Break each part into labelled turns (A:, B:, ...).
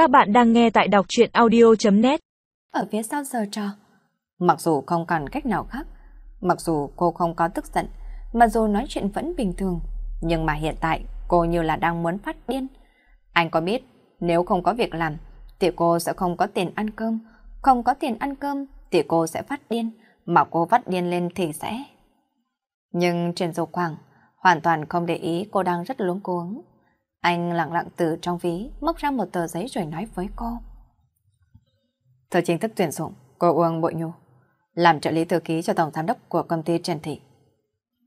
A: Các bạn đang nghe tại đọc chuyện audio.net
B: Ở phía sau giờ trò, mặc dù không còn cách nào khác, mặc dù cô không có tức giận, mặc dù nói chuyện vẫn bình thường, nhưng mà hiện tại cô như là đang muốn phát điên. Anh có biết, nếu không có việc làm, thì cô sẽ không có tiền ăn cơm, không có tiền ăn cơm thì cô sẽ phát điên, mà cô phát điên lên thì sẽ... Nhưng Trần Dầu Quảng hoàn toàn không để ý cô đang rất luống cuống. Anh lặng lặng từ trong ví móc ra một tờ giấy rồi nói với cô. Thời chính thức tuyển dụng cô Uông Bội Nhu làm trợ lý thư ký cho tổng giám đốc của công ty Trần Thị.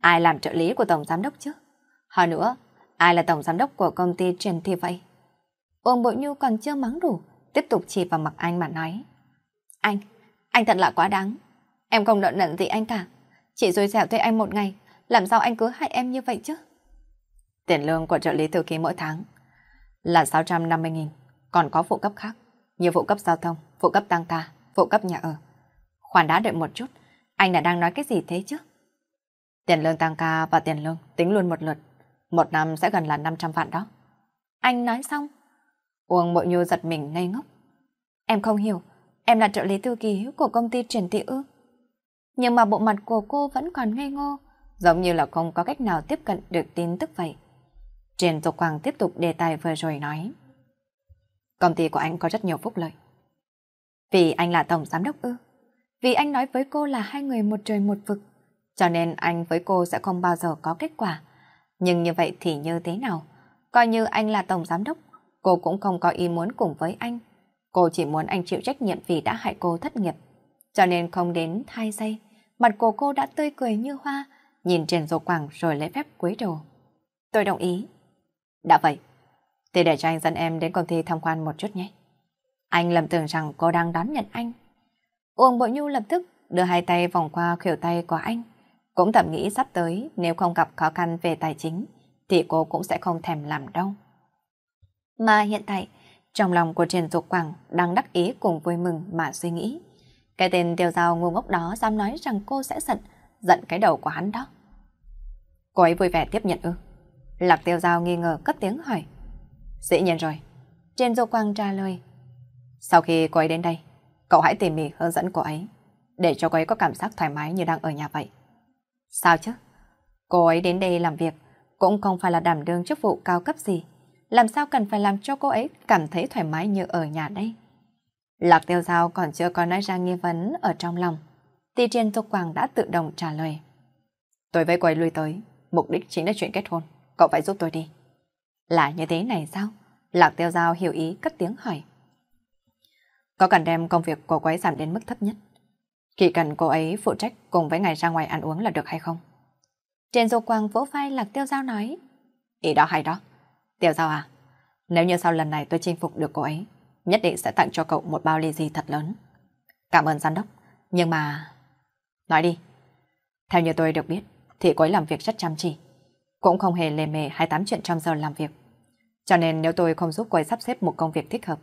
B: Ai làm trợ lý của tổng giám đốc chứ? Hơn nữa, ai là tổng giám đốc của công ty Trần Thị vậy? Uông Bội Nhu còn chưa mắng đủ, tiếp tục chỉ vào mặt anh mà nói. Anh, anh thật là quá đáng. Em không nợ nần gì anh cả. Chị rồi dẻo thuê anh một ngày, làm sao anh cứ hại em như vậy chứ? Tiền lương của trợ lý thư ký mỗi tháng là 650.000, còn có phụ cấp khác, như phụ cấp giao thông, phụ cấp tăng ca, phụ cấp nhà ở. khoản đã đợi một chút, anh đã đang nói cái gì thế chứ? Tiền lương tăng ca và tiền lương tính luôn một lượt, một năm sẽ gần là 500 vạn đó. Anh nói xong, Uông Bội Nhu giật mình ngây ngốc. Em không hiểu, em là trợ lý thư ký của công ty truyền thị ư. Nhưng mà bộ mặt của cô vẫn còn ngây ngô, giống như là không có cách nào tiếp cận được tin tức vậy. Trên Dục Quang tiếp tục đề tài vừa rồi nói. Công ty của anh có rất nhiều phúc lợi. Vì anh là tổng giám đốc ư. Vì anh nói với cô là hai người một trời một vực. Cho nên anh với cô sẽ không bao giờ có kết quả. Nhưng như vậy thì như thế nào? Coi như anh là tổng giám đốc, cô cũng không có ý muốn cùng với anh. Cô chỉ muốn anh chịu trách nhiệm vì đã hại cô thất nghiệp. Cho nên không đến hai giây, mặt của cô đã tươi cười như hoa, nhìn Trần Dục Quảng rồi lấy phép cúi đầu. Tôi đồng ý. Đã vậy, thì để cho anh dẫn em đến công ty tham quan một chút nhé. Anh lầm tưởng rằng cô đang đón nhận anh. Uông Bội Nhu lập tức đưa hai tay vòng qua khuỷu tay của anh. Cũng thầm nghĩ sắp tới nếu không gặp khó khăn về tài chính thì cô cũng sẽ không thèm làm đâu. Mà hiện tại, trong lòng của Trần Dục Quảng đang đắc ý cùng vui mừng mà suy nghĩ. Cái tên tiêu giao ngu ngốc đó dám nói rằng cô sẽ giận, giận cái đầu của hắn đó. Cô ấy vui vẻ tiếp nhận ư. Lạc tiêu giao nghi ngờ cất tiếng hỏi. Dĩ nhiên rồi. Trên dô quang trả lời. Sau khi cô ấy đến đây, cậu hãy tỉ mỉ hướng dẫn cô ấy, để cho cô ấy có cảm giác thoải mái như đang ở nhà vậy. Sao chứ? Cô ấy đến đây làm việc, cũng không phải là đảm đương chức vụ cao cấp gì. Làm sao cần phải làm cho cô ấy cảm thấy thoải mái như ở nhà đây? Lạc tiêu giao còn chưa có nói ra nghi vấn ở trong lòng. Thì trên Tô Quang đã tự động trả lời. Tôi với cô ấy lui tới, mục đích chính là chuyện kết hôn cậu phải giúp tôi đi. Là như thế này sao? Lạc tiêu giao hiểu ý cất tiếng hỏi. Có cần đem công việc của cô ấy giảm đến mức thấp nhất. Chỉ cần cô ấy phụ trách cùng với ngày ra ngoài ăn uống là được hay không? Trên dô quang vỗ vai Lạc tiêu giao nói. Ý đó hay đó. Tiêu giao à, nếu như sau lần này tôi chinh phục được cô ấy, nhất định sẽ tặng cho cậu một bao ly gì thật lớn. Cảm ơn giám đốc, nhưng mà... Nói đi. Theo như tôi được biết, thì cô ấy làm việc rất chăm chỉ cũng không hề lề mề hay tám chuyện trong giờ làm việc. Cho nên nếu tôi không giúp cô ấy sắp xếp một công việc thích hợp,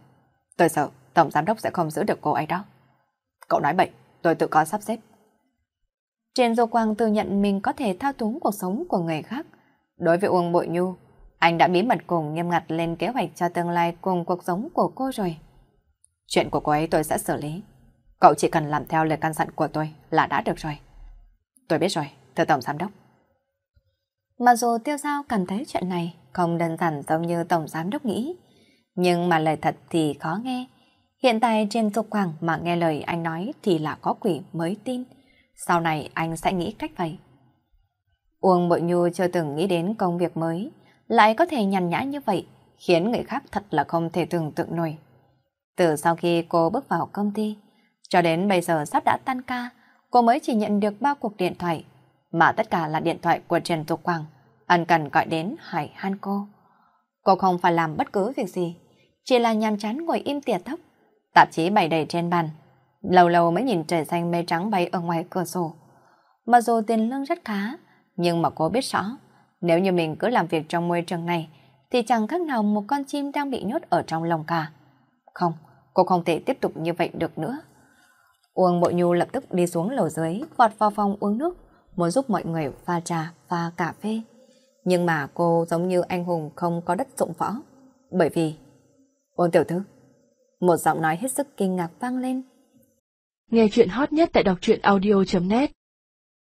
B: tôi sợ Tổng Giám đốc sẽ không giữ được cô ấy đó. Cậu nói bậy, tôi tự có sắp xếp. Trên Dô Quang tự nhận mình có thể thao túng cuộc sống của người khác. Đối với Uông Bội Nhu, anh đã bí mật cùng nghiêm ngặt lên kế hoạch cho tương lai cùng cuộc sống của cô rồi. Chuyện của cô ấy tôi sẽ xử lý. Cậu chỉ cần làm theo lời căn dặn của tôi là đã được rồi. Tôi biết rồi, thưa Tổng Giám đốc. Mặc dù tiêu giao cảm thấy chuyện này không đơn giản giống như Tổng Giám Đốc nghĩ, nhưng mà lời thật thì khó nghe. Hiện tại trên tục quảng mà nghe lời anh nói thì là có quỷ mới tin. Sau này anh sẽ nghĩ cách vậy. Uông Bội Nhu chưa từng nghĩ đến công việc mới, lại có thể nhằn nhã như vậy, khiến người khác thật là không thể tưởng tượng nổi. Từ sau khi cô bước vào công ty, cho đến bây giờ sắp đã tan ca, cô mới chỉ nhận được ba cuộc điện thoại mà tất cả là điện thoại của Trần Tục Quang, ân cần gọi đến hỏi han cô. Cô không phải làm bất cứ việc gì, chỉ là nhàm chán ngồi im tỉa tóc, tạp chí bày đầy trên bàn, lâu lâu mới nhìn trời xanh mây trắng bay ở ngoài cửa sổ. Mặc dù tiền lương rất khá, nhưng mà cô biết rõ, nếu như mình cứ làm việc trong môi trường này, thì chẳng khác nào một con chim đang bị nhốt ở trong lồng cả. Không, cô không thể tiếp tục như vậy được nữa. Uông Bội Nhu lập tức đi xuống lầu dưới, vọt vào phòng uống nước, muốn giúp mọi người pha trà, pha cà phê. Nhưng mà cô giống như anh hùng không có đất dụng võ. Bởi vì... Ôn tiểu thư, Một giọng nói hết sức kinh ngạc vang lên.
A: Nghe chuyện hot nhất tại đọc truyện audio.net